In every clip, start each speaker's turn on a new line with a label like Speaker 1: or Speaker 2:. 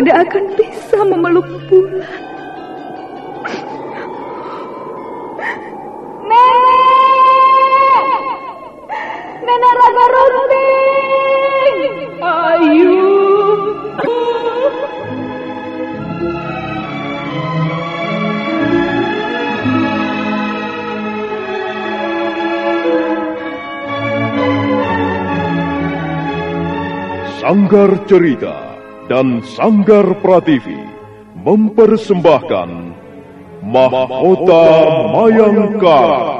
Speaker 1: tidak akan bisa memeluk bulan. Nenek! Nenek Raga Runting! Ayu!
Speaker 2: Sanggar Cerita dan Sanggar Prativi mempersembahkan Mahkota Mayangkara.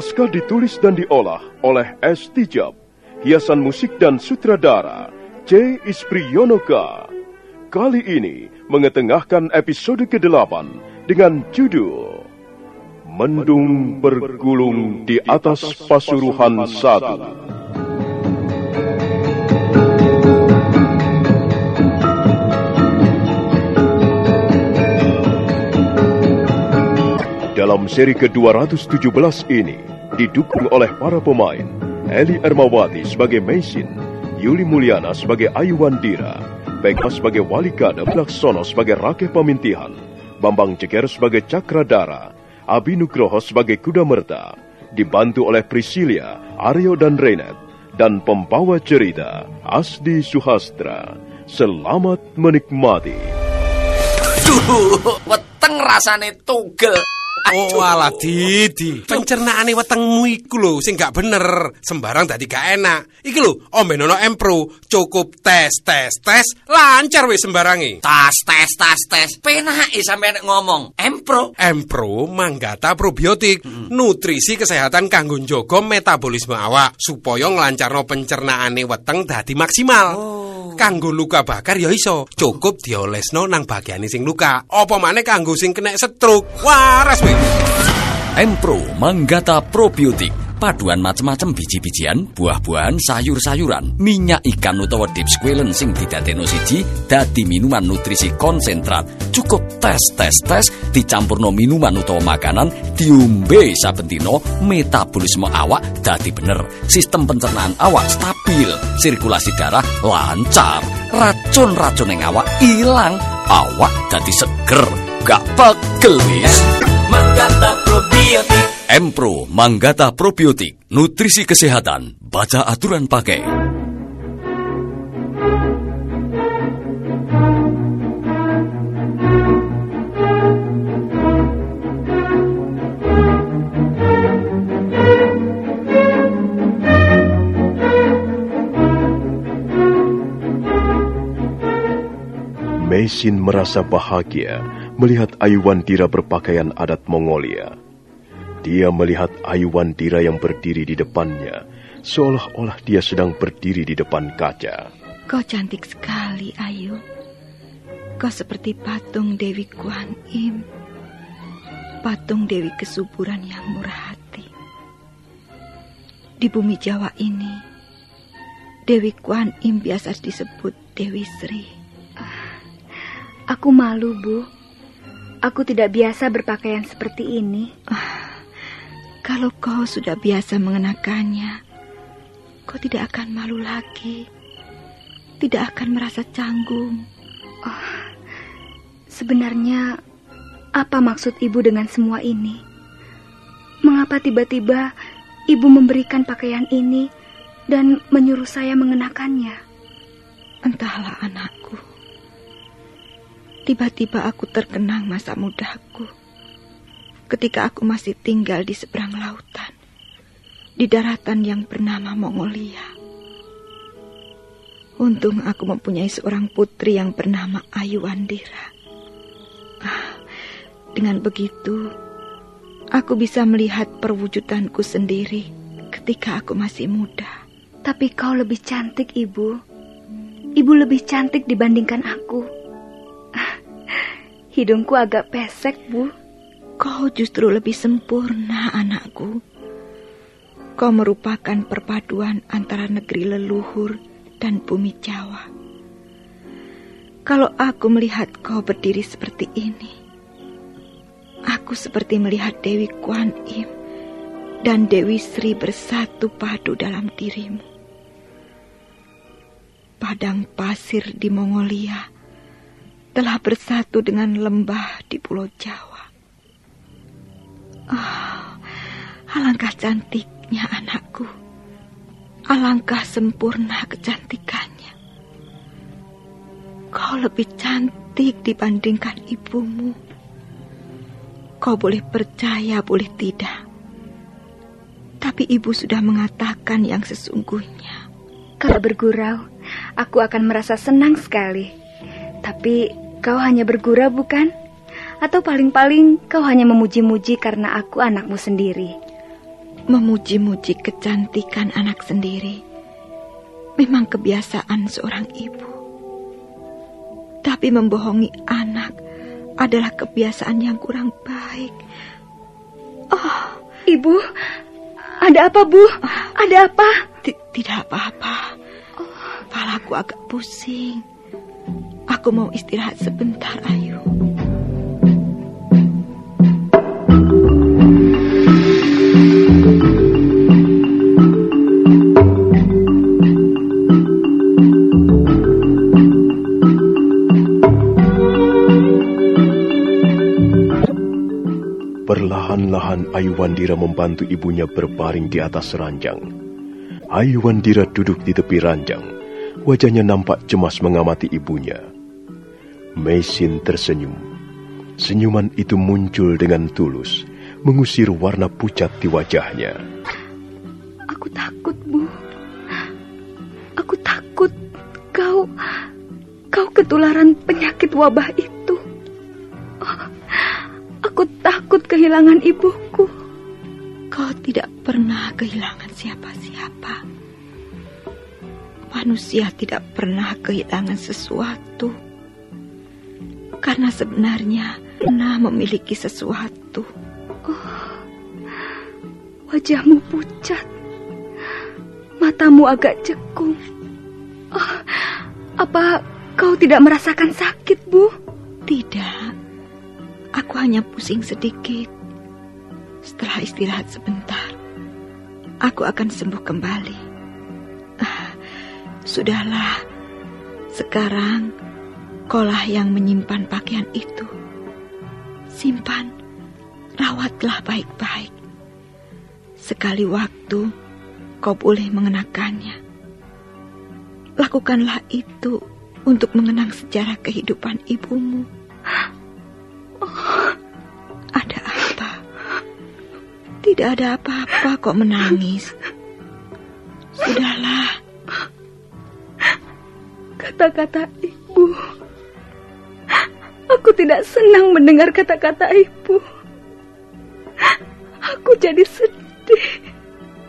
Speaker 2: Naskah ditulis dan diolah oleh S. Tijab. Hiasan musik dan sutradara C. Ispriyonoka. Kali ini mengetengahkan episode ke-8 dengan judul Mendung bergulung di atas Pasuruhan Satu. Seri ke-217 ini didukung oleh para pemain Eli Ermawati sebagai Maisin, Yuli Mulyana sebagai Ayu Wandira, Peka sebagai Wali Kada, Laksono sebagai Rakeh Pamintihan, Bambang Ceker sebagai Cakradara, Abi Nugroho sebagai Kuda Merta, dibantu oleh Priscilia, Aryo dan Renet, dan pembawa cerita Asdi Suhastra. Selamat menikmati.
Speaker 3: Duh, weteng rasane tugel.
Speaker 4: Oh alah Didi, pencernaane wetengmu iku lho sing gak bener, sembarang dadi gak enak. Iki lho, ombenono Empro, cukup tes tes tes, lancar wis sembarangi.
Speaker 3: Tas tes tas tes. Penake sampeyan ngomong. Empro.
Speaker 4: Empro manggata probiotik, nutrisi kesehatan kanggo njaga metabolisme awak supaya nglancarno pencernaane weteng dadi maksimal. Kanggo luka bakar ya iso, cukup diolesno nang bagiane sing luka. Apa maneh kanggo sing kena stroke. Waras wis.
Speaker 5: Empro Manggata Probiotik paduan macem-macem biji-bijian, buah-buahan, sayur-sayuran, minyak ikan utawa deep squalen sing didadekno siji dadi minuman nutrisi konsentrat. Cukup tes tes tes dicampurno minuman utawa makanan diombe saben dina metabolisme awak dadi bener. Sistem pencernaan awak stabil, sirkulasi darah lancar, racun-racun yang awak ilang, awak dadi seger. gak pegel wis. Probiotik. Empro Manggata Probiotik, nutrisi kesehatan, baca aturan pakai.
Speaker 2: Mesin merasa bahagia melihat Ayuwandira berpakaian adat Mongolia. Dia melihat Ayuwandira yang berdiri di depannya, seolah-olah dia sedang berdiri di depan kaca.
Speaker 1: Kau cantik sekali, Ayu. Kau seperti patung Dewi Kuan Im. Patung Dewi kesuburan yang murah hati. Di bumi Jawa ini, Dewi Kuan Im biasa disebut Dewi Sri.
Speaker 6: Aku malu, Bu. Aku tidak biasa berpakaian seperti ini.
Speaker 1: Kalau kau sudah biasa mengenakannya, kau tidak akan malu lagi. Tidak akan merasa canggung.
Speaker 6: Sebenarnya, apa maksud Ibu dengan semua ini? Mengapa tiba-tiba Ibu memberikan pakaian ini dan menyuruh saya mengenakannya?
Speaker 1: Entahlah anakku. Tiba-tiba aku terkenang masa mudaku. Ketika aku masih tinggal di seberang lautan. Di daratan yang bernama Mongolia. Untung aku mempunyai seorang putri yang bernama Ayu Wandira. Ah, dengan begitu, aku bisa melihat perwujudanku sendiri ketika aku masih muda.
Speaker 6: Tapi kau lebih cantik, Ibu. Ibu lebih cantik dibandingkan aku. Ah, Hidungku agak pesek, Bu.
Speaker 1: Kau justru lebih sempurna, anakku. Kau merupakan perpaduan antara negeri leluhur dan bumi Jawa. Kalau aku melihat kau berdiri seperti ini, aku seperti melihat Dewi Kuan Im dan Dewi Sri bersatu padu dalam dirimu. Padang pasir di Mongolia telah bersatu dengan lembah di Pulau Jawa. Ah, alangkah cantiknya anakku. Alangkah sempurna kecantikannya. Kau lebih cantik dibandingkan ibumu. Kau boleh percaya, boleh tidak. Tapi ibu sudah mengatakan yang sesungguhnya.
Speaker 6: Kalau bergurau, aku akan merasa senang sekali. Tapi kau hanya bergurau bukan? Atau paling-paling kau hanya memuji-muji karena aku anakmu sendiri.
Speaker 1: Memuji-muji kecantikan anak sendiri memang kebiasaan seorang ibu. Tapi membohongi anak adalah kebiasaan yang kurang baik.
Speaker 6: Oh, Ibu, ada apa, Bu? Ada apa?
Speaker 1: Ti- Tidak apa-apa. Kepalaku agak pusing. Aku mau istirahat sebentar, Ayu.
Speaker 2: Ayuwandira membantu ibunya berbaring di atas ranjang. Ayuwandira duduk di tepi ranjang. Wajahnya nampak cemas mengamati ibunya. Mesin tersenyum. Senyuman itu muncul dengan tulus, mengusir warna pucat di wajahnya.
Speaker 6: Aku takut, Bu. Aku takut kau kau ketularan penyakit wabah itu. Aku takut kehilangan ibuku.
Speaker 1: Pernah kehilangan siapa-siapa. Manusia tidak pernah kehilangan sesuatu. Karena sebenarnya pernah memiliki sesuatu.
Speaker 6: Wajahmu pucat. Matamu agak cekung. Oh, apa kau tidak merasakan sakit, Bu?
Speaker 1: Tidak. Aku hanya pusing sedikit. Setelah istirahat sebentar, aku akan sembuh kembali. Ah, sudahlah. Sekarang kaulah yang menyimpan pakaian itu. Simpan, rawatlah baik-baik. Sekali waktu kau boleh mengenakannya. Lakukanlah itu untuk mengenang sejarah kehidupan ibumu. Tidak ada apa-apa kok menangis. Sudahlah.
Speaker 6: Kata-kata ibu. Aku tidak senang mendengar kata-kata ibu. Aku jadi sedih.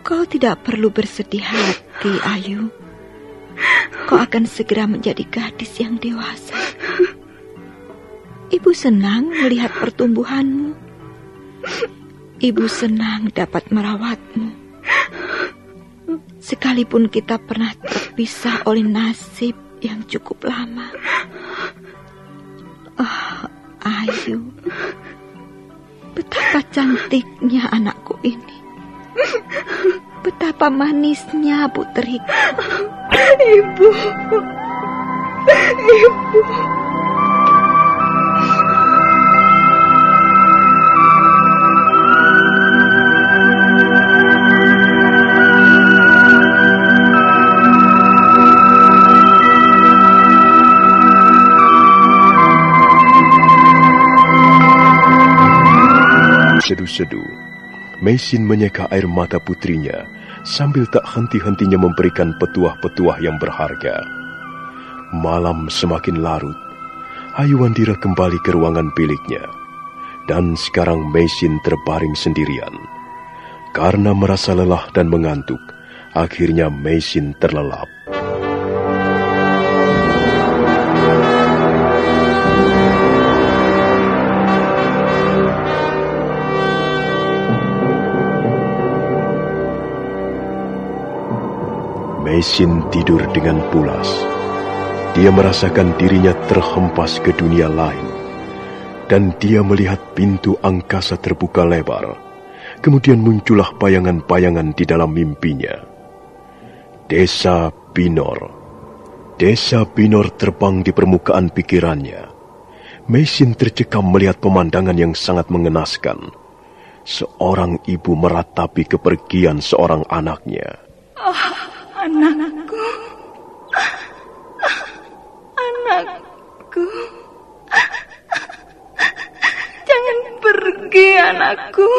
Speaker 1: Kau tidak perlu bersedih hati, Ayu. Kau akan segera menjadi gadis yang dewasa. Ibu senang melihat pertumbuhanmu. Ibu senang dapat merawatmu. Sekalipun kita pernah terpisah oleh nasib yang cukup lama. Oh, Ayu. Betapa cantiknya anakku ini. Betapa manisnya Putri.
Speaker 6: Ibu. Ibu.
Speaker 2: Sedu-sedu, Mesin menyeka air mata putrinya sambil tak henti-hentinya memberikan petuah-petuah yang berharga. Malam semakin larut. Ayuandira kembali ke ruangan biliknya. Dan sekarang Mesin terbaring sendirian. Karena merasa lelah dan mengantuk, akhirnya Mesin terlelap. Mesin tidur dengan pulas. Dia merasakan dirinya terhempas ke dunia lain. Dan dia melihat pintu angkasa terbuka lebar. Kemudian muncullah bayangan-bayangan di dalam mimpinya. Desa Binor. Desa Binor terbang di permukaan pikirannya. Mesin tercekam melihat pemandangan yang sangat mengenaskan. Seorang ibu meratapi kepergian seorang anaknya.
Speaker 6: Oh. Anakku. Anakku. Jangan pergi, anakku.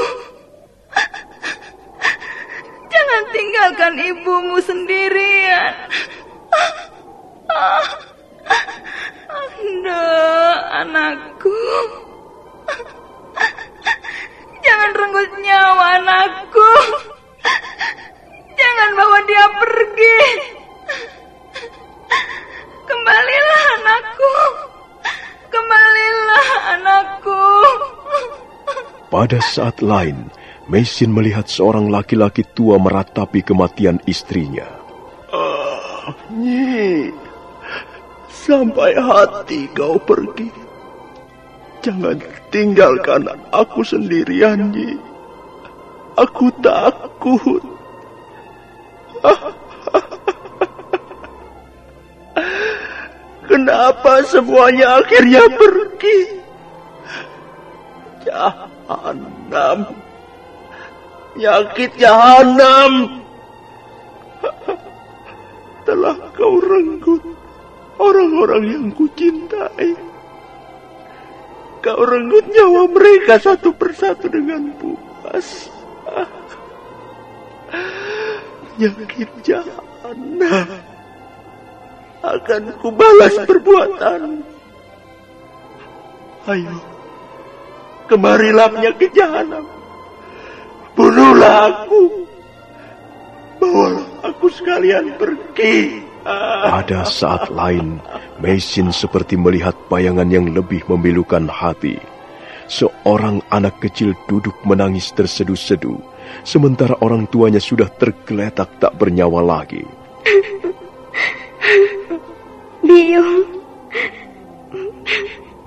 Speaker 6: Jangan tinggalkan ibumu sendirian. Anda, anakku. Jangan renggut nyawa anakku. Jangan bawa dia pergi. Kembalilah anakku. Kembalilah anakku.
Speaker 2: Pada saat lain, Mesin melihat seorang laki-laki tua meratapi kematian istrinya.
Speaker 7: Ah, Nyi, sampai hati kau pergi. Jangan tinggalkan aku sendirian, Nyi. Aku takut. Kenapa semuanya akhirnya pergi? Jahanam. Nyakit jahanam. Telah kau renggut orang-orang yang kucintai. Kau renggut nyawa mereka satu persatu dengan puas penyakit jahanam akan kubalas perbuatan. Ayo, kemarilah penyakit jahanam. Bunuhlah aku. Bawalah aku sekalian pergi.
Speaker 2: Pada saat lain, Mesin seperti melihat bayangan yang lebih memilukan hati. Seorang anak kecil duduk menangis terseduh-seduh sementara orang tuanya sudah tergeletak tak bernyawa lagi.
Speaker 6: Biung,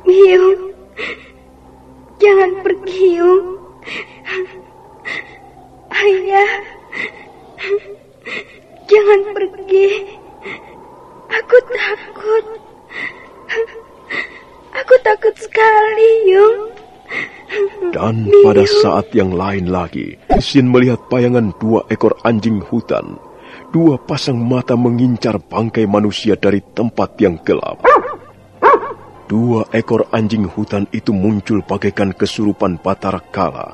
Speaker 6: Biung, jangan pergi, Yung. Ayah, jangan pergi. Aku takut. Aku takut sekali, Yung.
Speaker 2: Dan pada saat yang lain lagi, Sin melihat bayangan dua ekor anjing hutan. Dua pasang mata mengincar bangkai manusia dari tempat yang gelap. Dua ekor anjing hutan itu muncul bagaikan kesurupan Batara Kala.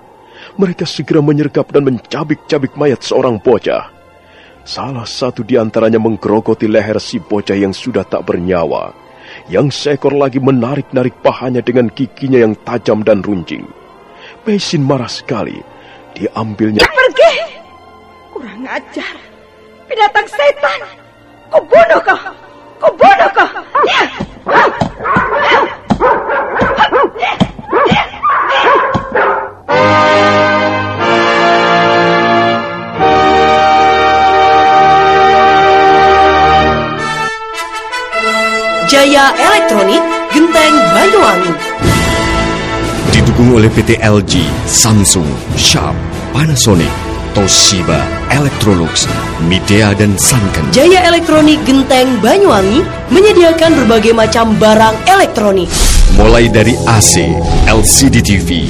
Speaker 2: Mereka segera menyergap dan mencabik-cabik mayat seorang bocah. Salah satu di antaranya menggerogoti leher si bocah yang sudah tak bernyawa. Yang seekor lagi menarik-narik pahanya dengan giginya yang tajam dan runcing. Mesin marah sekali. Diambilnya...
Speaker 1: Pergi! Kurang ajar. Binatang setan! Kubunuh kau! Kubunuh kau! Ya!
Speaker 8: Jaya Elektronik Genteng Banyuwangi.
Speaker 9: Didukung oleh PT LG, Samsung, Sharp, Panasonic, Toshiba, Electrolux, Midea dan Sanken.
Speaker 8: Jaya Elektronik Genteng Banyuwangi menyediakan berbagai macam barang elektronik.
Speaker 9: Mulai dari AC, LCD TV,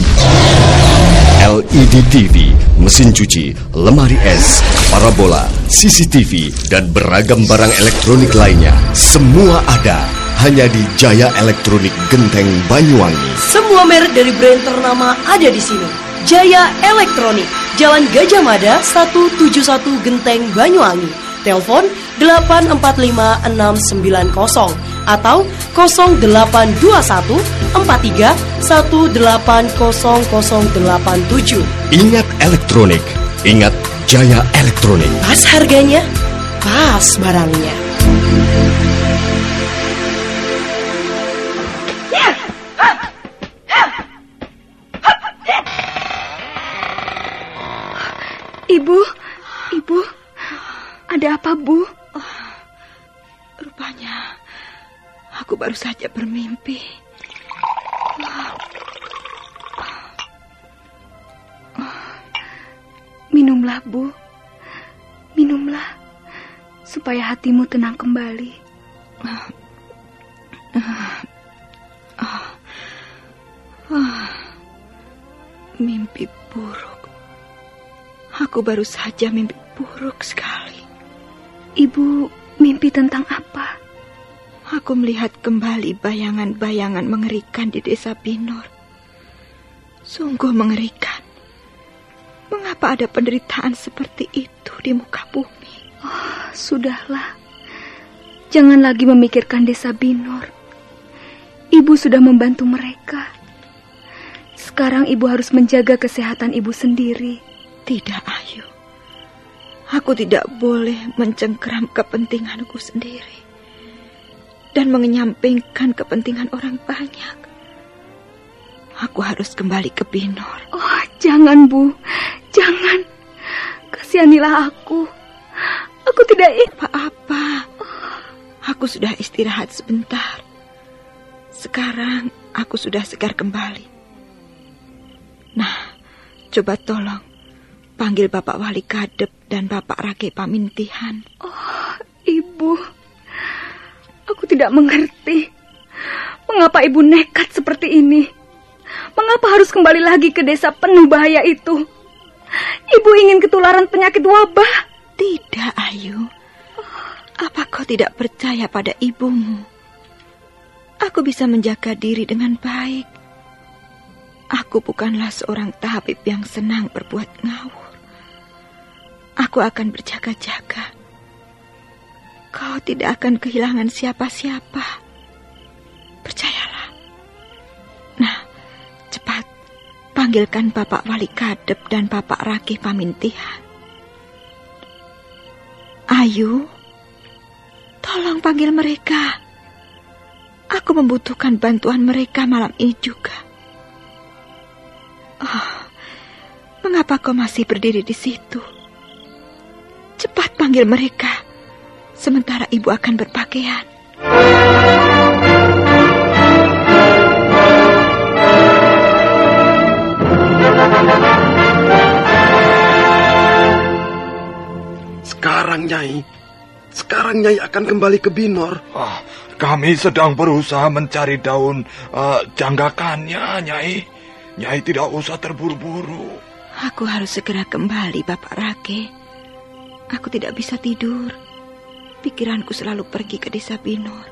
Speaker 9: LED TV, mesin cuci, lemari es, parabola, CCTV, dan beragam barang elektronik lainnya. Semua ada hanya di Jaya Elektronik Genteng Banyuwangi.
Speaker 8: Semua merek dari brand ternama ada di sini. Jaya Elektronik, Jalan Gajah Mada 171 Genteng Banyuwangi. Telepon 845690 atau 0821 43 180087.
Speaker 9: Ingat elektronik, ingat Jaya Elektronik.
Speaker 8: Pas harganya, pas barangnya.
Speaker 1: Baru saja bermimpi.
Speaker 6: Minumlah bu, minumlah supaya hatimu tenang kembali.
Speaker 1: Mimpi buruk. Aku baru saja mimpi buruk sekali.
Speaker 6: Ibu mimpi tentang apa?
Speaker 1: Aku melihat kembali bayangan-bayangan mengerikan di desa Binor. Sungguh mengerikan. Mengapa ada penderitaan seperti itu di muka bumi?
Speaker 6: Oh, sudahlah. Jangan lagi memikirkan desa Binor. Ibu sudah membantu mereka. Sekarang ibu harus menjaga kesehatan ibu sendiri.
Speaker 1: Tidak, Ayu. Aku tidak boleh mencengkeram kepentinganku sendiri. Dan mengenyampingkan kepentingan orang banyak. Aku harus kembali ke Binor.
Speaker 6: Oh, jangan, Bu. Jangan. Kasihanilah aku. Aku tidak
Speaker 1: apa-apa. Aku sudah istirahat sebentar. Sekarang aku sudah segar kembali. Nah, coba tolong panggil Bapak Wali Kadep dan Bapak Rake Pamintihan.
Speaker 6: Oh, Ibu. Tidak mengerti. Mengapa Ibu nekat seperti ini? Mengapa harus kembali lagi ke desa penuh bahaya itu? Ibu ingin ketularan penyakit wabah.
Speaker 1: Tidak, Ayu. Apa kau tidak percaya pada ibumu? Aku bisa menjaga diri dengan baik. Aku bukanlah seorang tabib yang senang berbuat ngawur. Aku akan berjaga-jaga. Kau tidak akan kehilangan siapa-siapa. Percayalah. Nah, cepat panggilkan Bapak Wali Kadep dan Bapak Rakih Pamintihan. Ayu, tolong panggil mereka. Aku membutuhkan bantuan mereka malam ini juga. Oh, mengapa kau masih berdiri di situ? Cepat panggil mereka. Sementara ibu akan berpakaian.
Speaker 10: Sekarang, Nyai. Sekarang Nyai akan kembali ke Binor.
Speaker 11: Ah, kami sedang berusaha mencari daun uh, janggakannya, Nyai. Nyai tidak usah terburu-buru.
Speaker 1: Aku harus segera kembali, Bapak Rake. Aku tidak bisa tidur. Pikiranku selalu pergi ke desa Binor.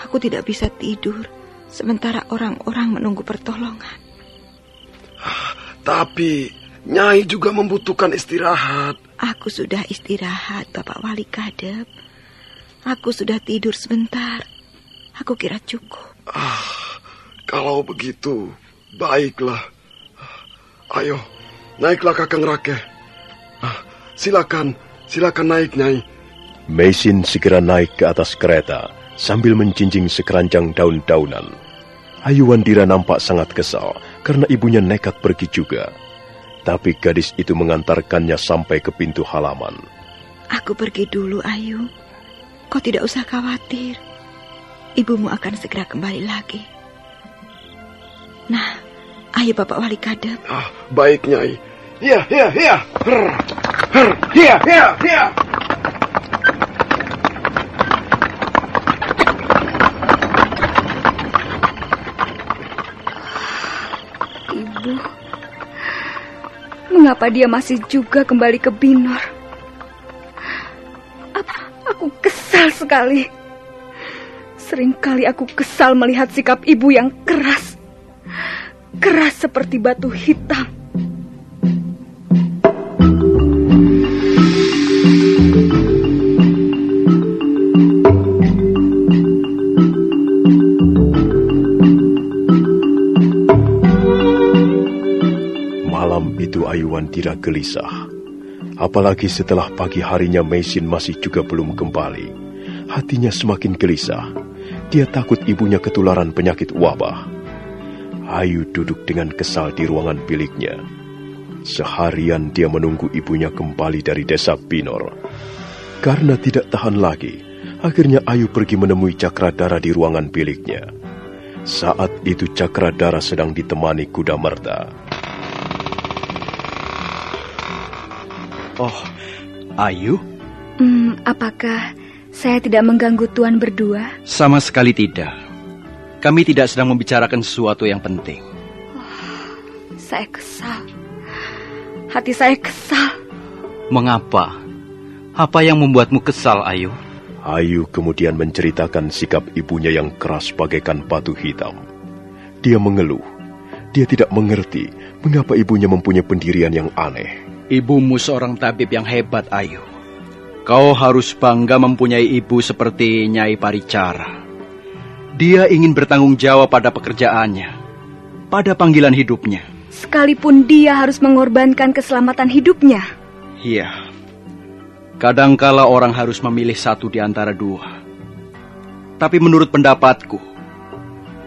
Speaker 1: Aku tidak bisa tidur sementara orang-orang menunggu pertolongan.
Speaker 11: Tapi Nyai juga membutuhkan istirahat.
Speaker 1: Aku sudah istirahat, Bapak Wali Kadep. Aku sudah tidur sebentar. Aku kira cukup.
Speaker 11: Ah, kalau begitu, baiklah. Ayo, naiklah Kakang Rake. Ah, silakan, silakan naik, Nyai.
Speaker 2: Mesin segera naik ke atas kereta sambil menjinjing sekeranjang daun-daunan. Ayu Wandira nampak sangat kesal karena ibunya nekat pergi juga. Tapi gadis itu mengantarkannya sampai ke pintu halaman.
Speaker 1: Aku pergi dulu, Ayu. Kau tidak usah khawatir. Ibumu akan segera kembali lagi. Nah, ayo Bapak Wali Kadep.
Speaker 11: Ah, baik, Nyai. Iya, iya, iya. Her, her, iya, iya, iya.
Speaker 6: Mengapa dia masih juga kembali ke Binor? Apa aku kesal sekali. Seringkali aku kesal melihat sikap ibu yang keras. Keras seperti batu hitam.
Speaker 2: Itu Ayuan tidak gelisah. Apalagi setelah pagi harinya Mesin masih juga belum kembali. Hatinya semakin gelisah. Dia takut ibunya ketularan penyakit wabah. Ayu duduk dengan kesal di ruangan biliknya. Seharian dia menunggu ibunya kembali dari desa Binor. Karena tidak tahan lagi, akhirnya Ayu pergi menemui Cakradara di ruangan biliknya. Saat itu Cakradara sedang ditemani kuda merta.
Speaker 12: Oh, Ayu?
Speaker 6: Hmm, apakah saya tidak mengganggu Tuan berdua?
Speaker 12: Sama sekali tidak. Kami tidak sedang membicarakan sesuatu yang penting.
Speaker 6: Saya kesal. Hati saya kesal.
Speaker 12: Mengapa? Apa yang membuatmu kesal, Ayu?
Speaker 2: Ayu kemudian menceritakan sikap ibunya yang keras bagaikan batu hitam. Dia mengeluh. Dia tidak mengerti mengapa ibunya mempunyai pendirian yang aneh.
Speaker 12: Ibumu seorang tabib yang hebat, Ayu. Kau harus bangga mempunyai ibu seperti Nyai Paricara. Dia ingin bertanggung jawab pada pekerjaannya, pada panggilan hidupnya.
Speaker 6: Sekalipun dia harus mengorbankan keselamatan hidupnya.
Speaker 12: Iya. Kadangkala orang harus memilih satu di antara dua. Tapi menurut pendapatku,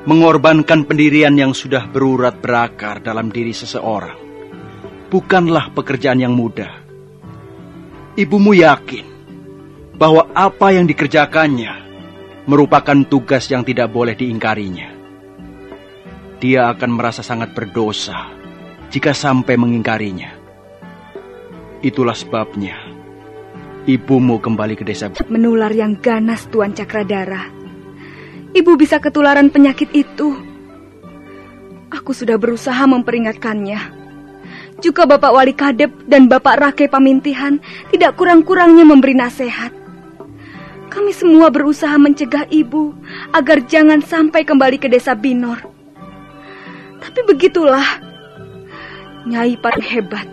Speaker 12: mengorbankan pendirian yang sudah berurat berakar dalam diri seseorang bukanlah pekerjaan yang mudah. Ibumu yakin bahwa apa yang dikerjakannya merupakan tugas yang tidak boleh diingkarinya. Dia akan merasa sangat berdosa jika sampai mengingkarinya. Itulah sebabnya ibumu kembali ke desa.
Speaker 6: Menular yang ganas Tuan Cakradara. Ibu bisa ketularan penyakit itu. Aku sudah berusaha memperingatkannya. Juga Bapak Wali Kadep dan Bapak Rake Pamintihan tidak kurang-kurangnya memberi nasihat. Kami semua berusaha mencegah ibu agar jangan sampai kembali ke desa Binor. Tapi begitulah, Nyai paling hebat.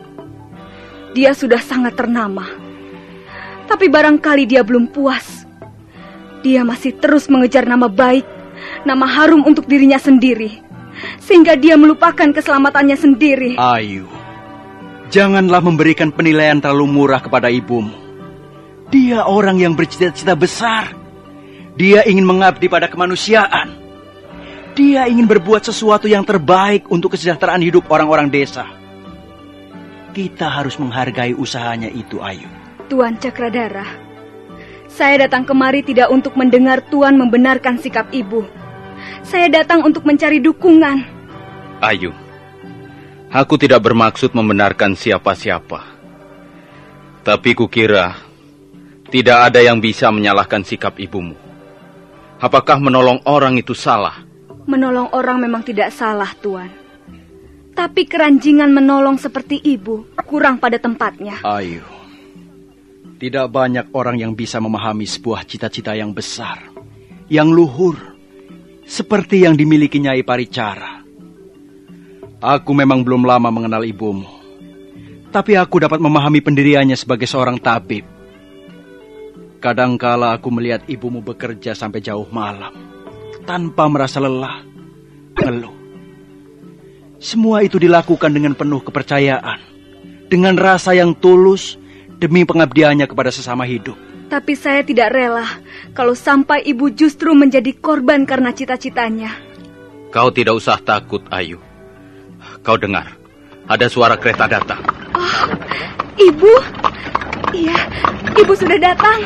Speaker 6: Dia sudah sangat ternama. Tapi barangkali dia belum puas. Dia masih terus mengejar nama baik, nama harum untuk dirinya sendiri. Sehingga dia melupakan keselamatannya sendiri.
Speaker 12: Ayu. Janganlah memberikan penilaian terlalu murah kepada ibumu. Dia orang yang bercita-cita besar. Dia ingin mengabdi pada kemanusiaan. Dia ingin berbuat sesuatu yang terbaik untuk kesejahteraan hidup orang-orang desa. Kita harus menghargai usahanya itu, Ayu.
Speaker 6: Tuan Cakradara, saya datang kemari tidak untuk mendengar Tuan membenarkan sikap ibu. Saya datang untuk mencari dukungan.
Speaker 12: Ayu, Aku tidak bermaksud membenarkan siapa-siapa. Tapi kukira tidak ada yang bisa menyalahkan sikap ibumu. Apakah menolong orang itu salah?
Speaker 6: Menolong orang memang tidak salah, Tuan. Tapi keranjingan menolong seperti ibu kurang pada tempatnya.
Speaker 12: Ayo. Tidak banyak orang yang bisa memahami sebuah cita-cita yang besar, yang luhur, seperti yang dimiliki Nyai Paricara. Aku memang belum lama mengenal ibumu, tapi aku dapat memahami pendiriannya sebagai seorang tabib. Kadangkala aku melihat ibumu bekerja sampai jauh malam, tanpa merasa lelah, ngeluh. Semua itu dilakukan dengan penuh kepercayaan, dengan rasa yang tulus demi pengabdiannya kepada sesama hidup.
Speaker 6: Tapi saya tidak rela kalau sampai ibu justru menjadi korban karena cita-citanya.
Speaker 12: Kau tidak usah takut, Ayu. Kau dengar, ada suara kereta datang.
Speaker 6: Oh, ibu? Iya, ibu sudah datang.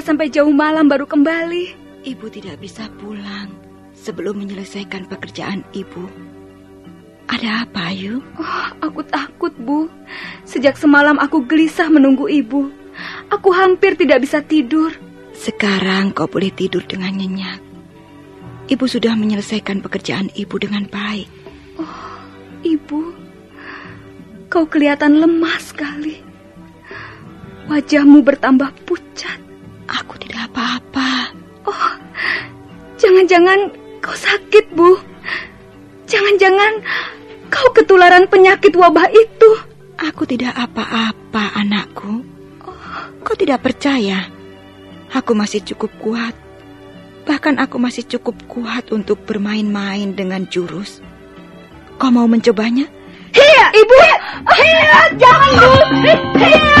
Speaker 6: Sampai jauh malam baru kembali?
Speaker 1: Ibu tidak bisa pulang sebelum menyelesaikan pekerjaan ibu. Ada apa, Ayu?
Speaker 6: Oh, aku takut, Bu. Sejak semalam aku gelisah menunggu ibu. Aku hampir tidak bisa tidur.
Speaker 1: Sekarang kau boleh tidur dengan nyenyak. Ibu sudah menyelesaikan pekerjaan ibu dengan baik.
Speaker 6: Oh, ibu. Kau kelihatan lemah sekali. Wajahmu bertambah pucat.
Speaker 1: Aku tidak apa-apa.
Speaker 6: Oh, jangan-jangan kau sakit, Bu. Jangan-jangan kau ketularan penyakit wabah itu.
Speaker 1: Aku tidak apa-apa, anakku. Oh. Kau tidak percaya? Aku masih cukup kuat. Bahkan aku masih cukup kuat untuk bermain-main dengan jurus. Kau mau mencobanya?
Speaker 6: Hiya, ibu! Hiya, jangan, Bu! Hiya!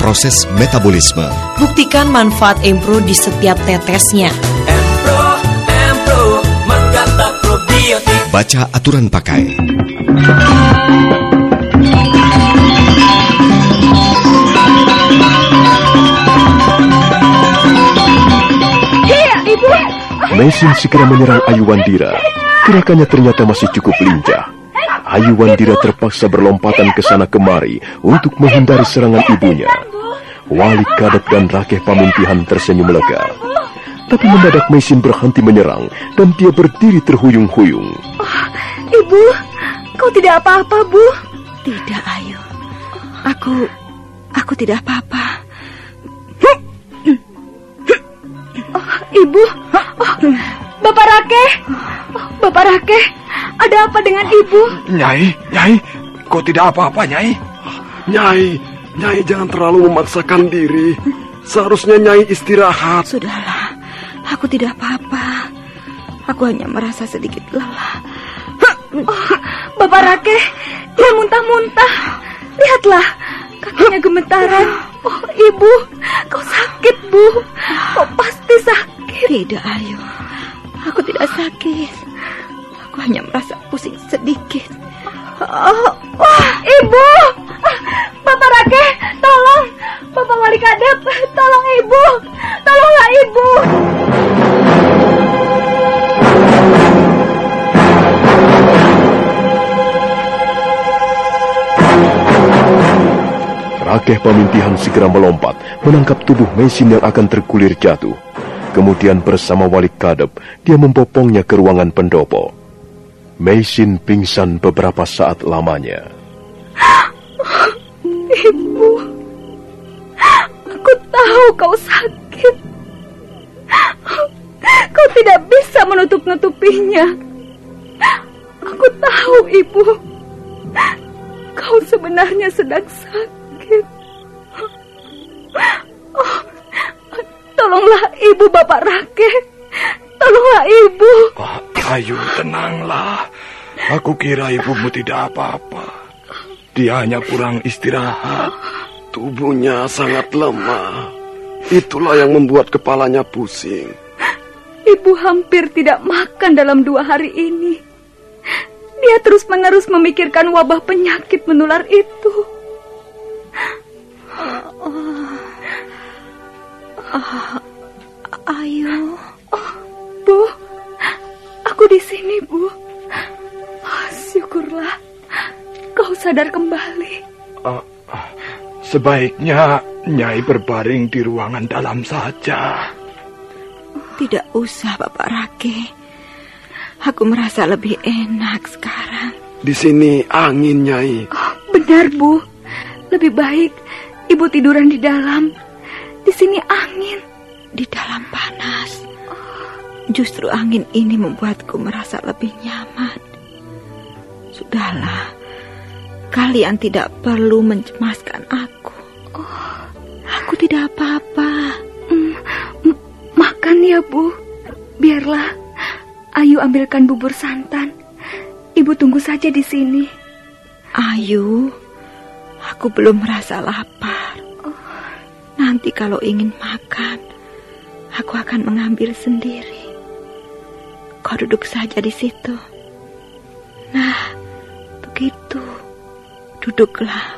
Speaker 9: proses metabolisme.
Speaker 8: Buktikan manfaat M-Pro di setiap tetesnya.
Speaker 13: M-Pro, M-Pro, menggata probiotik.
Speaker 9: Baca aturan pakai.
Speaker 6: Iya, Ibu.
Speaker 2: Mesin segera menyerang Ayu Wandira. Gerakannya ternyata masih cukup lincah. Ayu Wandira terpaksa berlompatan ke sana kemari untuk menghindari serangan ibunya. Wali Kadep dan Rakeh Pamimpihan tersenyum lega. Tapi mendadak Mesin berhenti menyerang dan dia berdiri terhuyung-huyung.
Speaker 6: Oh, ibu, kau tidak apa-apa, Bu?
Speaker 1: Tidak, Ayu. Aku, aku tidak apa-apa.
Speaker 6: Oh, ibu, oh, Bapak Rake, oh, Bapak Rake, ada apa dengan ibu?
Speaker 11: Nyai, Nyai, kau tidak apa-apa, Nyai? Nyai, Nyai jangan terlalu memaksakan diri. Seharusnya Nyai istirahat.
Speaker 1: Sudahlah, aku tidak apa-apa. Aku hanya merasa sedikit lelah.
Speaker 6: Oh, Bapak Rake, dia muntah-muntah. Lihatlah, kakinya gemetaran. Oh, ibu, kau sakit, Bu. Kau pasti sakit.
Speaker 1: Tidak, Ayu. Aku tidak sakit. Aku hanya merasa pusing sedikit.
Speaker 6: Oh, oh, ibu, Bapak Rake, tolong, Bapak Wali Kadep, tolong ibu, tolonglah ibu.
Speaker 2: Rakeh Pamintihan segera melompat, menangkap tubuh mesin yang akan tergulir jatuh. Kemudian bersama Wali Kadep, dia membopongnya ke ruangan pendopo. Mesin pingsan beberapa saat lamanya.
Speaker 6: Ibu, aku tahu kau sakit. Kau tidak bisa menutup-nutupinya. Aku tahu, Ibu. Kau sebenarnya sedang sakit. Oh, tolonglah Ibu, Bapak Rake. Tolonglah Ibu.
Speaker 11: Oh, ayo, tenanglah. Aku kira ibumu tidak apa-apa. Dia hanya kurang istirahat. Tubuhnya sangat lemah. Itulah yang membuat kepalanya pusing.
Speaker 6: Ibu hampir tidak makan dalam dua hari ini. Dia terus-menerus memikirkan wabah penyakit menular itu.
Speaker 1: Oh, ayo.
Speaker 6: Oh, Bu, di sini, Bu. Oh, syukurlah kau sadar kembali.
Speaker 11: Uh, sebaiknya Nyai berbaring di ruangan dalam saja.
Speaker 1: Tidak usah, Bapak Rake. Aku merasa lebih enak sekarang.
Speaker 11: Di sini angin, Nyai.
Speaker 6: Oh, benar, Bu. Lebih baik Ibu tiduran di dalam. Di sini angin.
Speaker 1: Di dalam panas. Justru angin ini membuatku merasa lebih nyaman. Sudahlah, kalian tidak perlu mencemaskan aku. Oh, aku tidak apa-apa.
Speaker 6: Mm, makan ya, Bu. Biarlah Ayu ambilkan bubur santan. Ibu tunggu saja di sini.
Speaker 1: Ayu, aku belum merasa lapar. Nanti kalau ingin makan, aku akan mengambil sendiri. Kau duduk saja di situ. Nah, begitu. Duduklah.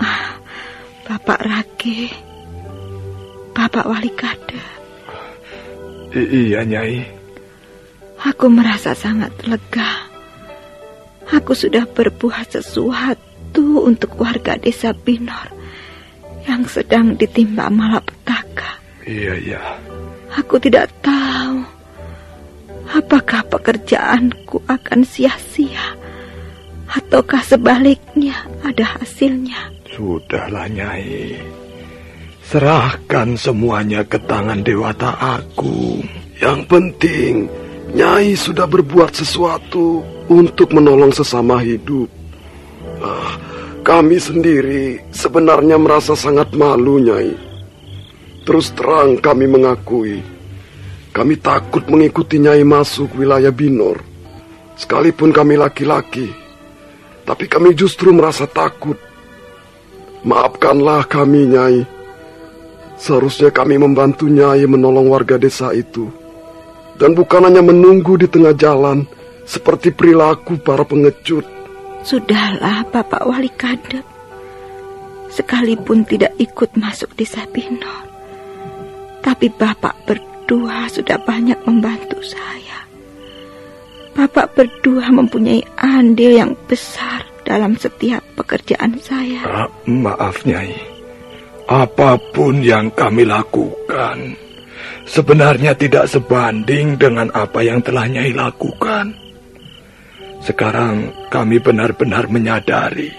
Speaker 1: Ah, Bapak Rake. Bapak Wali Kada.
Speaker 11: I iya, Nyai.
Speaker 1: Aku merasa sangat lega. Aku sudah berbuat sesuatu untuk warga desa Binor yang sedang ditimpa malapetaka.
Speaker 11: Iya, iya.
Speaker 1: Aku tidak tahu apakah pekerjaanku akan sia-sia ataukah sebaliknya ada hasilnya.
Speaker 11: Sudahlah, Nyai. Serahkan semuanya ke tangan Dewata Agung. Yang penting Nyai sudah berbuat sesuatu untuk menolong sesama hidup. Ah, kami sendiri sebenarnya merasa sangat malu, Nyai. Terus terang kami mengakui, kami takut mengikuti Nyai masuk wilayah Binor. Sekalipun kami laki-laki, tapi kami justru merasa takut. Maafkanlah kami, Nyai. Seharusnya kami membantu Nyai menolong warga desa itu dan bukan hanya menunggu di tengah jalan seperti perilaku para pengecut.
Speaker 1: Sudahlah, Bapak Wali Kadep. Sekalipun tidak ikut masuk desa Binor, tapi Bapak berdua sudah banyak membantu saya. Bapak berdua mempunyai andil yang besar dalam setiap pekerjaan saya.
Speaker 11: Ah, maaf, Nyai. Apa pun yang kami lakukan, sebenarnya tidak sebanding dengan apa yang telah Nyai lakukan. Sekarang kami benar-benar menyadari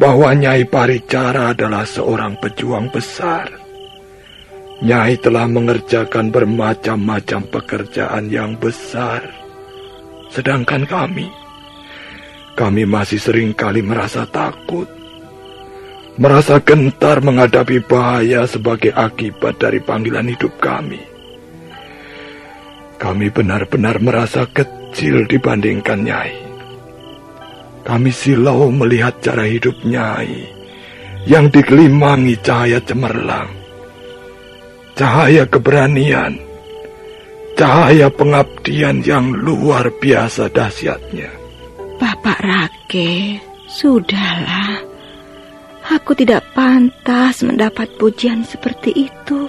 Speaker 11: bahwa Nyai Paricara adalah seorang pejuang besar. Nyai telah mengerjakan bermacam-macam pekerjaan yang besar. Sedangkan kami, kami masih sering kali merasa takut merasa gentar menghadapi bahaya sebagai akibat dari panggilan hidup kami. Kami benar-benar merasa kecil dibandingkan Nyai. Kami silau melihat cara hidup Nyai yang dikelimangi cahaya cemerlang, cahaya keberanian, cahaya pengabdian yang luar biasa dahsyatnya.
Speaker 1: Bapak Rake, sudahlah. Aku tidak pantas mendapat pujian seperti itu.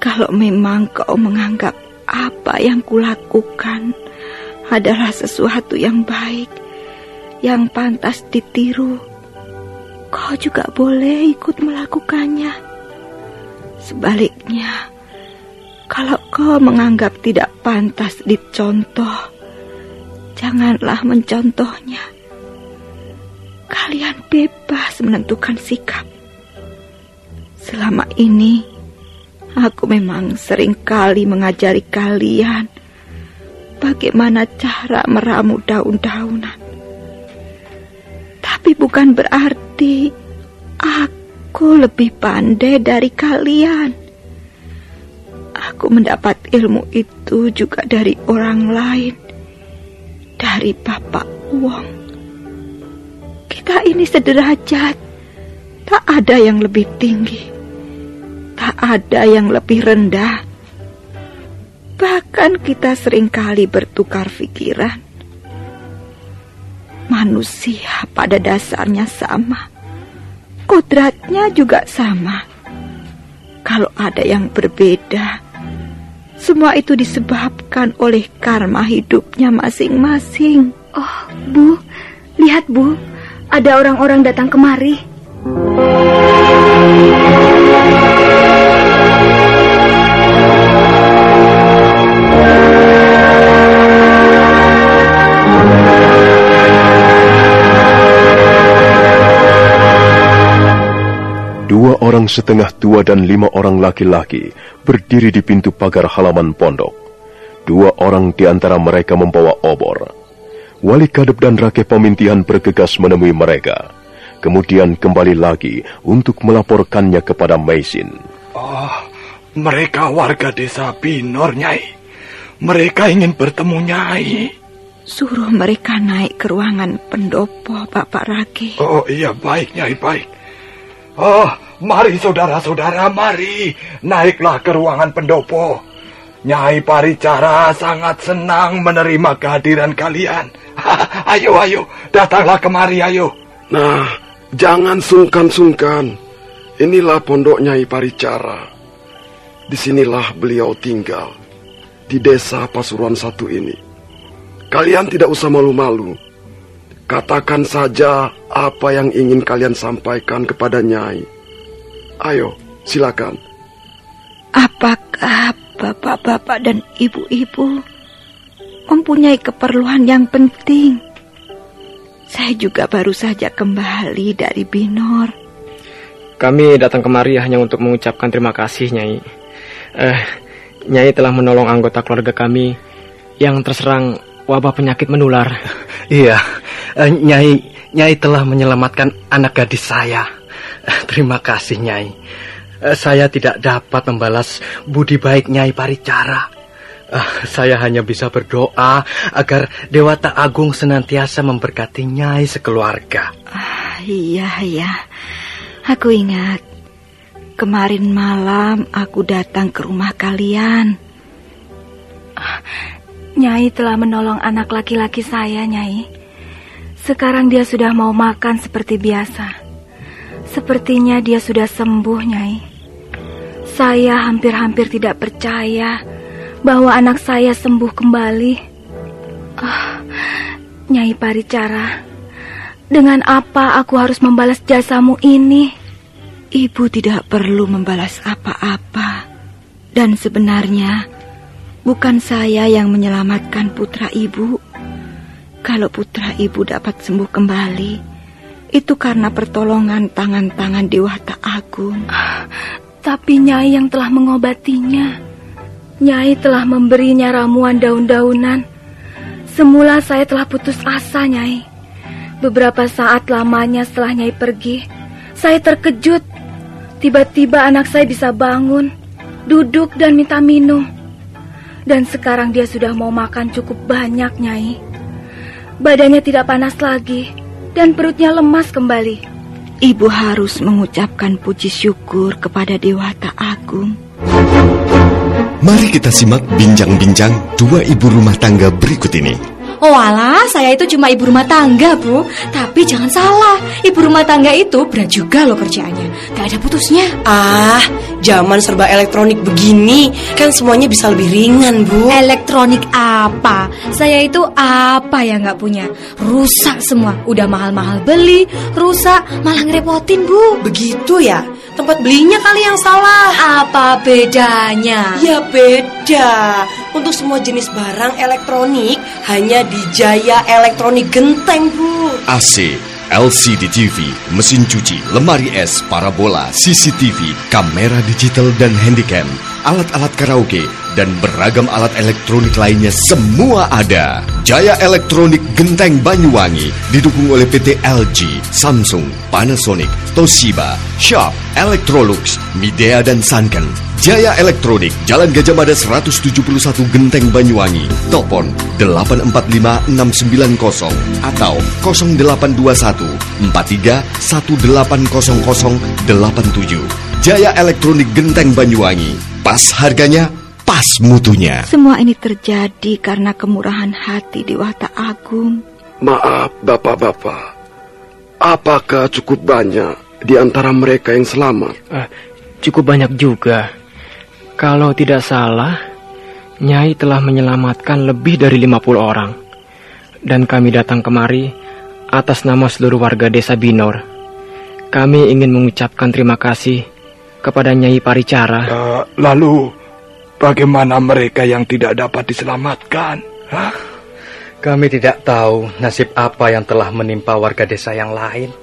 Speaker 1: Kalau memang kau menganggap apa yang kulakukan adalah sesuatu yang baik, yang pantas ditiru, kau juga boleh ikut melakukannya. Sebaliknya, kalau kau menganggap tidak pantas dicontoh, janganlah mencontohnya. Kalian bebas menentukan sikap. Selama ini, aku memang sering kali mengajari kalian bagaimana cara meramu daun-daunan. Tapi bukan berarti aku lebih pandai dari kalian. Aku mendapat ilmu itu juga dari orang lain, dari Bapak Wong. Kita ini sederajat, tak ada yang lebih tinggi, tak ada yang lebih rendah. Bahkan kita sering kali bertukar pikiran. Manusia pada dasarnya sama. Kodratnya juga sama. Kalau ada yang berbeda, semua itu disebabkan oleh karma hidupnya masing-masing.
Speaker 14: Oh, Bu, lihat Bu, ada orang-orang datang kemari.
Speaker 2: Dua orang setengah tua dan lima orang laki-laki berdiri di pintu pagar halaman pondok. Dua orang di antara mereka membawa obor. Wali Kadep dan Rake Pemintihan bergegas menemui mereka. Kemudian kembali lagi untuk melaporkannya kepada Maisin.
Speaker 11: Oh, mereka warga desa Binor, Nyai. Mereka ingin bertemu Nyai.
Speaker 1: Suruh mereka naik ke ruangan pendopo, Bapak Rake.
Speaker 11: Oh iya, baik, Nyai, baik. Oh, mari saudara-saudara, mari. Naiklah ke ruangan pendopo. Nyai Paricara sangat senang menerima kehadiran kalian. ayo, ayo, datanglah kemari, ayo.
Speaker 10: Nah, jangan sungkan-sungkan. Inilah pondok Nyai Paricara. Di sinilah beliau tinggal. Di desa Pasuruan satu ini. Kalian tidak usah malu-malu. Katakan saja apa yang ingin kalian sampaikan kepada Nyai. Ayo, silakan.
Speaker 1: Apakah bapak-bapak dan ibu-ibu mempunyai keperluan yang penting? Saya juga baru saja kembali dari Binor.
Speaker 15: Kami datang kemari hanya untuk mengucapkan terima kasih, Nyai. Eh, Nyai telah menolong anggota keluarga kami yang terserang wabah penyakit menular.
Speaker 16: Iya, eh, Nyai Nyai telah menyelamatkan anak gadis saya. Terima kasih Nyai. Eh, Saya tidak dapat membalas budi baik Nyai Paricara. Eh, Saya hanya bisa berdoa agar Dewata Agung senantiasa memberkati Nyai sekeluarga.
Speaker 1: Ah, iya, iya. Aku ingat. Kemarin malam aku datang ke rumah kalian.
Speaker 14: Nyai telah menolong anak laki-laki saya, Nyai. Sekarang dia sudah mau makan seperti biasa. Sepertinya dia sudah sembuh, Nyai. Saya hampir-hampir tidak percaya bahwa anak saya sembuh kembali. Ah, Nyai Paricara, dengan apa aku harus membalas jasamu ini?
Speaker 1: Ibu tidak perlu membalas apa-apa. Dan sebenarnya bukan saya yang menyelamatkan putra ibu. Kalau putra ibu dapat sembuh kembali, itu karena pertolongan tangan-tangan Dewata Agung.
Speaker 14: Tapi Nyai yang telah mengobatinya. Nyai telah memberinya ramuan daun-daunan. Semula saya telah putus asa, Nyai. Beberapa saat lamanya setelah Nyai pergi, saya terkejut. Tiba-tiba anak saya bisa bangun, duduk dan minta minum. Dan sekarang dia sudah mau makan cukup banyak, Nyai. Badannya tidak panas lagi dan perutnya lemas kembali.
Speaker 1: Ibu harus mengucapkan puji syukur kepada Dewata Agung.
Speaker 17: Mari kita simak bincang-bincang dua ibu rumah tangga berikut ini.
Speaker 6: Oh alah, saya itu cuma ibu rumah tangga, Bu. Tapi jangan salah, ibu rumah tangga itu berat juga loh kerjaannya. Gak ada putusnya.
Speaker 8: Ah, zaman serba elektronik begini, kan semuanya bisa lebih ringan, Bu.
Speaker 6: Elektronik apa? Saya itu apa yang nggak punya? Rusak semua. Udah mahal-mahal beli, rusak, malah ngerepotin, Bu.
Speaker 8: Begitu ya? Tempat belinya kali yang salah.
Speaker 6: Apa bedanya?
Speaker 8: Ya beda. Untuk semua jenis barang elektronik hanya di Jaya Elektronik Genteng, Bu.
Speaker 9: AC, LCD TV, mesin cuci, lemari es, parabola, CCTV, kamera digital dan handycam, alat-alat karaoke, dan beragam alat elektronik lainnya semua ada. Jaya Elektronik Genteng Banyuwangi didukung oleh PT LG, Samsung, Panasonic, Toshiba, Sharp, Electrolux, Midea dan Sanken. Jaya Elektronik, Jalan Gajah Mada 171 Genteng Banyuwangi. Telepon 845690 atau 0821 43 180087. Jaya Elektronik Genteng Banyuwangi. Pas harganya, pas mutunya.
Speaker 1: Semua ini terjadi karena kemurahan hati Dewata Agung.
Speaker 10: Maaf, bapak-bapak. Apakah cukup banyak di antara mereka yang selamat?
Speaker 15: Eh, cukup banyak juga. Kalau tidak salah, Nyai telah menyelamatkan lebih dari 50 orang. Dan kami datang kemari atas nama seluruh warga desa Binor. Kami ingin mengucapkan terima kasih kepada Nyai Paricara.
Speaker 11: Uh, lalu, bagaimana mereka yang tidak dapat diselamatkan? Hah?
Speaker 12: Kami tidak tahu nasib apa yang telah menimpa warga desa yang lain.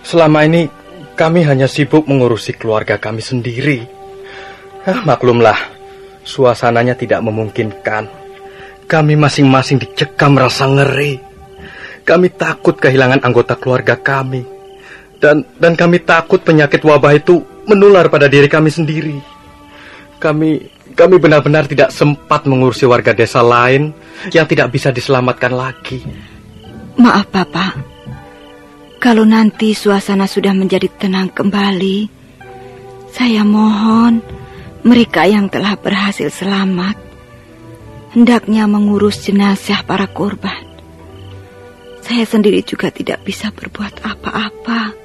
Speaker 12: Selama ini kami hanya sibuk mengurusi keluarga kami sendiri. Ah, maklumlah, suasananya tidak memungkinkan. Kami masing-masing dicekam rasa ngeri. Kami takut kehilangan anggota keluarga kami. Dan dan kami takut penyakit wabah itu menular pada diri kami sendiri. Kami kami benar-benar tidak sempat mengurusi warga desa lain yang tidak bisa diselamatkan lagi.
Speaker 1: Maaf, Bapak. Kalau nanti suasana sudah menjadi tenang kembali, saya mohon mereka yang telah berhasil selamat hendaknya mengurus jenazah para korban. Saya sendiri juga tidak bisa berbuat apa-apa.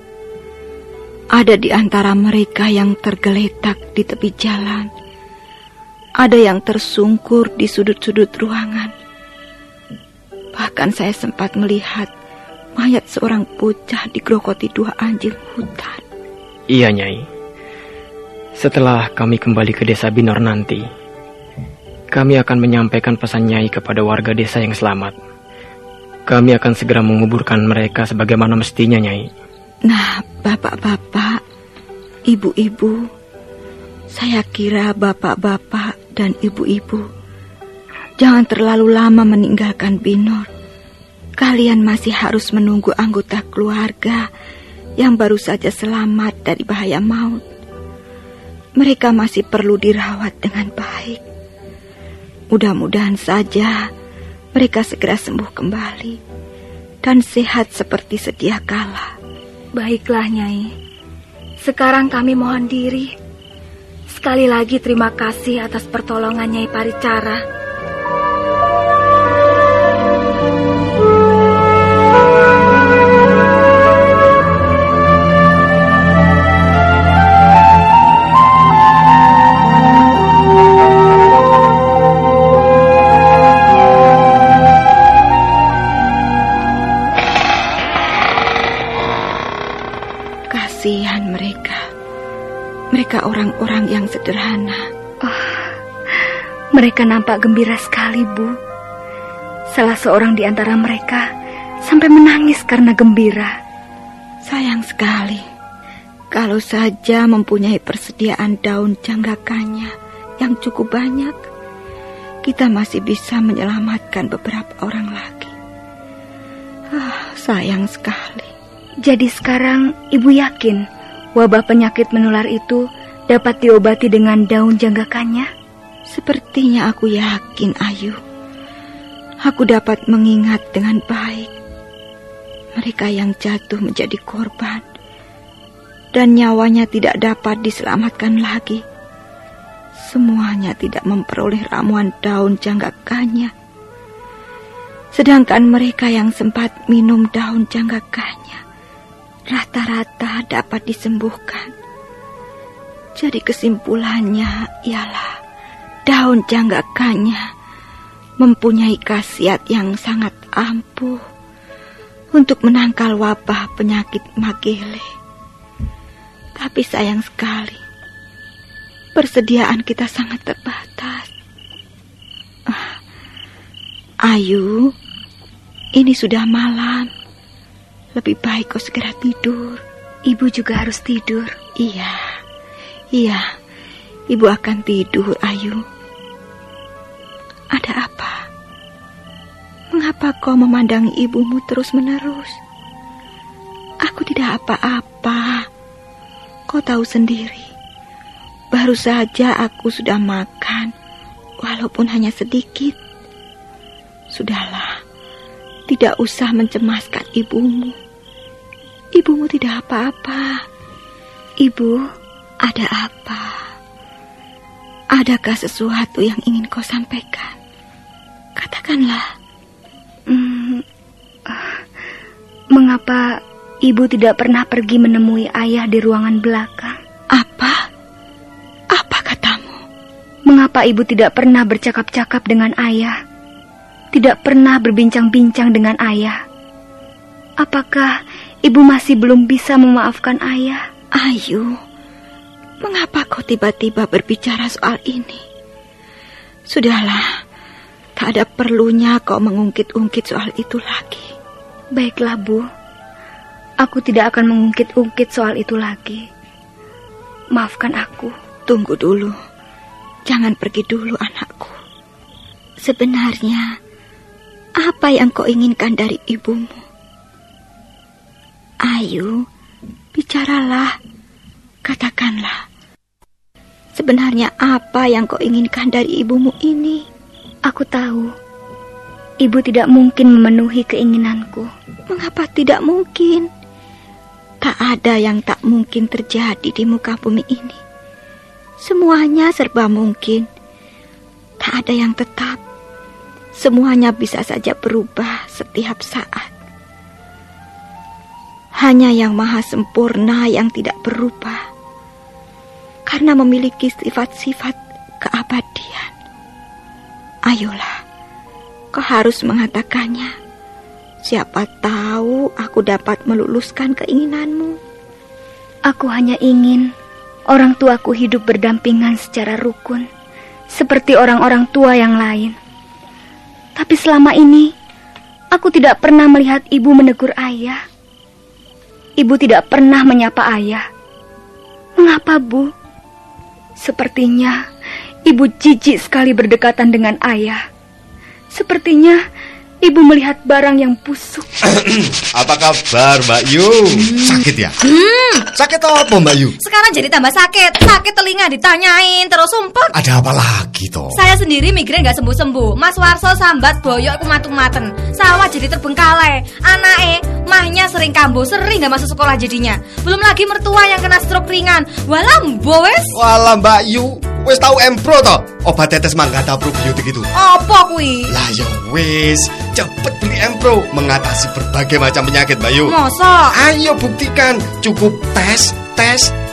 Speaker 1: Ada di antara mereka yang tergeletak di tepi jalan. Ada yang tersungkur di sudut-sudut ruangan. Bahkan saya sempat melihat mayat seorang bocah digerogoti dua anjing hutan.
Speaker 15: Iya, Nyai. Setelah kami kembali ke desa Binor nanti, kami akan menyampaikan pesan Nyai kepada warga desa yang selamat. Kami akan segera menguburkan mereka sebagaimana mestinya, Nyai.
Speaker 1: Nah, bapak-bapak, ibu-ibu, saya kira bapak-bapak dan ibu-ibu jangan terlalu lama meninggalkan Binor. Kalian masih harus menunggu anggota keluarga yang baru saja selamat dari bahaya maut. Mereka masih perlu dirawat dengan baik. Mudah-mudahan saja mereka segera sembuh kembali dan sehat seperti sedia kala.
Speaker 6: Baiklah, Nyai. Sekarang kami mohon diri. Sekali lagi terima kasih atas pertolongan Nyai Paricara.
Speaker 1: Orang-orang yang sederhana.
Speaker 6: Oh, mereka nampak gembira sekali, Bu. Salah seorang di antara mereka sampai menangis karena gembira.
Speaker 1: Sayang sekali. Kalau saja mempunyai persediaan daun janggakannya yang cukup banyak, kita masih bisa menyelamatkan beberapa orang lagi. Ah, sayang sekali.
Speaker 6: Jadi sekarang ibu yakin wabah penyakit menular itu dapat diobati dengan daun janggakannya?
Speaker 1: Sepertinya aku yakin, Ayu. Aku dapat mengingat dengan baik mereka yang jatuh menjadi korban dan nyawanya tidak dapat diselamatkan lagi. Semuanya tidak memperoleh ramuan daun janggakannya. Sedangkan mereka yang sempat minum daun janggakanya rata-rata dapat disembuhkan. Jadi kesimpulannya ialah daun janggakanya mempunyai khasiat yang sangat ampuh untuk menangkal wabah penyakit magele. Tapi sayang sekali, persediaan kita sangat terbatas. Ah, Ayu, ini sudah malam. Lebih baik kau segera tidur.
Speaker 6: Ibu juga harus tidur.
Speaker 1: Iya, iya. Ibu akan tidur, Ayu. Ada apa? Mengapa kau memandangi ibumu terus-menerus? Aku tidak apa-apa. Kau tahu sendiri. Baru saja aku sudah makan, walaupun hanya sedikit. Sudahlah, tidak usah mencemaskan ibumu. Ibumu tidak apa-apa. Ibu, ada apa? Adakah sesuatu yang ingin kau sampaikan? Katakanlah.
Speaker 6: Hmm, uh, mengapa ibu tidak pernah pergi menemui ayah di ruangan belakang?
Speaker 1: Apa? Apa katamu?
Speaker 6: Mengapa ibu tidak pernah bercakap-cakap dengan ayah? Tidak pernah berbincang-bincang dengan ayah? Apakah ibu masih belum bisa memaafkan ayah?
Speaker 1: Ayu, mengapa kau tiba-tiba berbicara soal ini? Sudahlah, tak ada perlunya kau mengungkit-ungkit soal itu lagi.
Speaker 6: Baiklah, Bu. Aku tidak akan mengungkit-ungkit soal itu lagi. Maafkan aku.
Speaker 1: Tunggu dulu. Jangan pergi dulu, anakku. Sebenarnya, apa yang kau inginkan dari ibumu? Ayu, bicaralah. Katakanlah. Sebenarnya apa yang kau inginkan dari ibumu ini?
Speaker 6: Aku tahu. Ibu tidak mungkin memenuhi keinginanku.
Speaker 1: Mengapa tidak mungkin? Tak ada yang tak mungkin terjadi di muka bumi ini. Semuanya serba mungkin. Tak ada yang tetap. Semuanya bisa saja berubah setiap saat. Hanya yang maha sempurna yang tidak berubah. Karena memiliki sifat-sifat keabadian. Ayolah, kau harus mengatakannya. Siapa tahu aku dapat meluluskan keinginanmu.
Speaker 6: Aku hanya ingin orang tuaku hidup berdampingan secara rukun, seperti orang-orang tua yang lain. Tapi selama ini, aku tidak pernah melihat ibu menegur ayah. Ibu tidak pernah menyapa ayah. Mengapa, Bu? Sepertinya ibu jijik sekali berdekatan dengan ayah. Sepertinya ibu melihat barang yang busuk.
Speaker 17: Apa kabar Mbak Yu? Sakit ya?
Speaker 18: Hmm,
Speaker 17: Sakit apa Mbak Yu?
Speaker 18: sekarang jadi tambah sakit. Sakit telinga ditanyain terus sumpah.
Speaker 17: Ada apa lagi toh?
Speaker 18: Saya sendiri migrain gak sembuh-sembuh. Mas Warso sambat boyok aku matung-maten. Sawah jadi terbengkalai. Anake mahnya sering kambuh, sering gak masuk sekolah jadinya. Belum lagi mertua yang kena stroke ringan. Walah, wes.
Speaker 17: Walah Mbak Yu, wis tahu Empro toh? Obat tetes manggata probiotik itu.
Speaker 18: Apa kui?
Speaker 17: Lah ya wis, cepet beli Empro mengatasi berbagai macam penyakit Mbak Yu.
Speaker 18: Masa?
Speaker 17: Ayo buktikan, cukup tes, tes,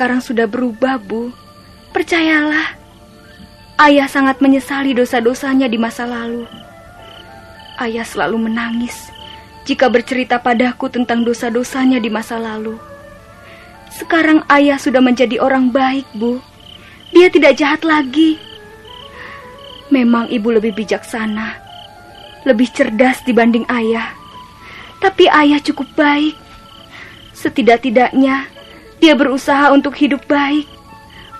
Speaker 6: sekarang sudah berubah, Bu. Percayalah. Ayah sangat menyesali dosa-dosanya di masa lalu. Ayah selalu menangis jika bercerita padaku tentang dosa-dosanya di masa lalu. Sekarang ayah sudah menjadi orang baik, Bu. Dia tidak jahat lagi. Memang ibu lebih bijaksana, lebih cerdas dibanding ayah. Tapi ayah cukup baik. Setidak-tidaknya dia berusaha untuk hidup baik.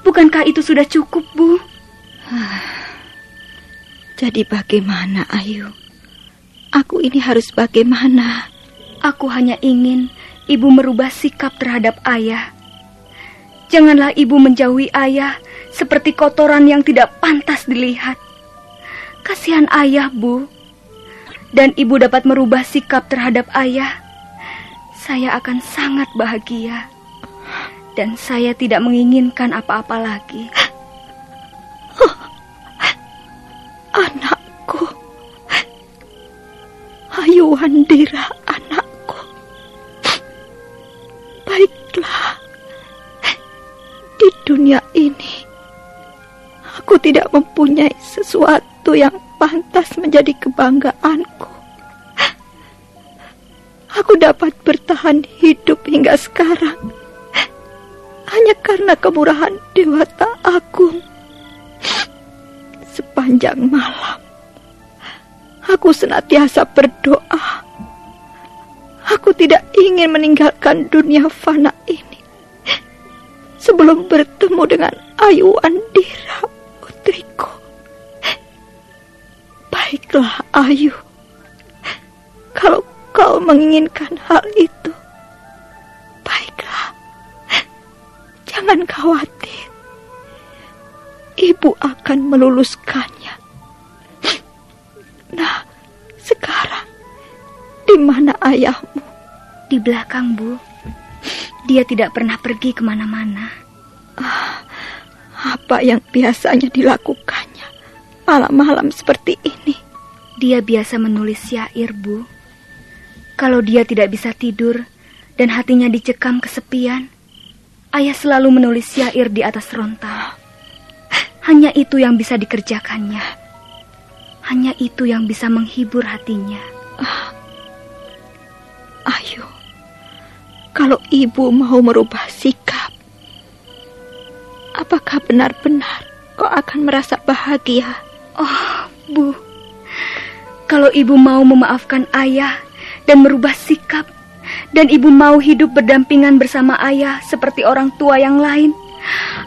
Speaker 6: Bukankah itu sudah cukup, Bu?
Speaker 1: Jadi bagaimana, Ayu? Aku ini harus bagaimana?
Speaker 6: Aku hanya ingin ibu merubah sikap terhadap ayah. Janganlah ibu menjauhi ayah seperti kotoran yang tidak pantas dilihat. Kasihan ayah, Bu. Dan ibu dapat merubah sikap terhadap ayah. Saya akan sangat bahagia dan saya tidak menginginkan apa-apa lagi.
Speaker 1: Anakku, Ayu Wandira, anakku. Baiklah, di dunia ini aku tidak mempunyai sesuatu yang pantas menjadi kebanggaanku. Aku dapat bertahan hidup hingga sekarang hanya karena kemurahan Dewata Agung. Sepanjang malam, aku senantiasa berdoa. Aku tidak ingin meninggalkan dunia fana ini sebelum bertemu dengan Ayu Andira, putriku. Baiklah, Ayu. Kalau kau menginginkan hal itu, Jangan khawatir. Ibu akan meluluskannya. Nah, sekarang di mana ayahmu?
Speaker 6: Di belakang, Bu. Dia tidak pernah pergi ke mana-mana.
Speaker 1: Ah, apa yang biasanya dilakukannya malam-malam seperti ini?
Speaker 6: Dia biasa menulis syair, Bu. Kalau dia tidak bisa tidur dan hatinya dicekam kesepian, Ayah selalu menulis syair di atas rontal. Hanya itu yang bisa dikerjakannya. Hanya itu yang bisa menghibur hatinya.
Speaker 1: Ah. Ayo, kalau ibu mau merubah sikap, apakah benar-benar kau akan merasa bahagia?
Speaker 6: Oh, Bu, kalau ibu mau memaafkan ayah dan merubah sikap, dan ibu mau hidup berdampingan bersama ayah seperti orang tua yang lain,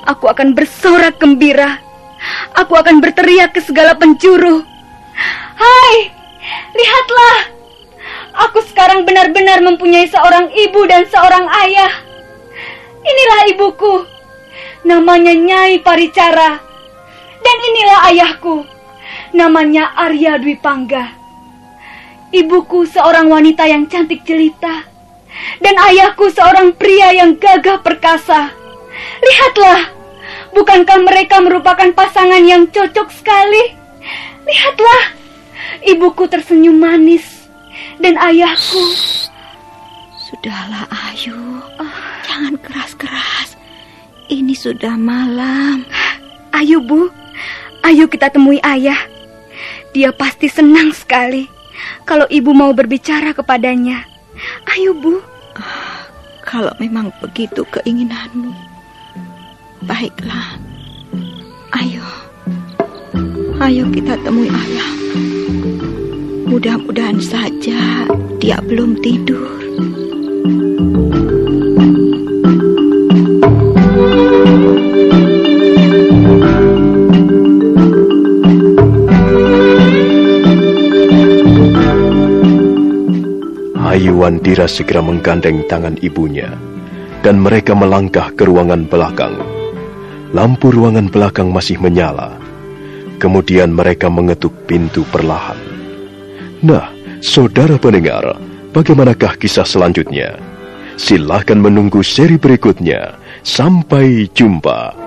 Speaker 6: aku akan bersorak gembira. Aku akan berteriak ke segala penjuru. Hai, lihatlah. Aku sekarang benar-benar mempunyai seorang ibu dan seorang ayah. Inilah ibuku. Namanya Nyai Paricara. Dan inilah ayahku. Namanya Arya Dwi Pangga. Ibuku seorang wanita yang cantik jelita dan ayahku seorang pria yang gagah perkasa. Lihatlah, bukankah mereka merupakan pasangan yang cocok sekali? Lihatlah, ibuku tersenyum manis dan ayahku.
Speaker 1: Sudahlah, Ayu. Oh, jangan keras-keras. Ini sudah malam.
Speaker 6: Ayo, Bu. Ayo kita temui ayah. Dia pasti senang sekali kalau ibu mau berbicara kepadanya. Ayo, Bu.
Speaker 1: Kalau memang begitu keinginanmu, baiklah. Ayo. Ayo kita temui ayah. Mudah-mudahan saja dia belum tidur.
Speaker 2: Wandira segera menggandeng tangan ibunya, dan mereka melangkah ke ruangan belakang. Lampu ruangan belakang masih menyala. Kemudian mereka mengetuk pintu perlahan. Nah, saudara pendengar, bagaimanakah kisah selanjutnya? Silahkan menunggu seri berikutnya. Sampai jumpa.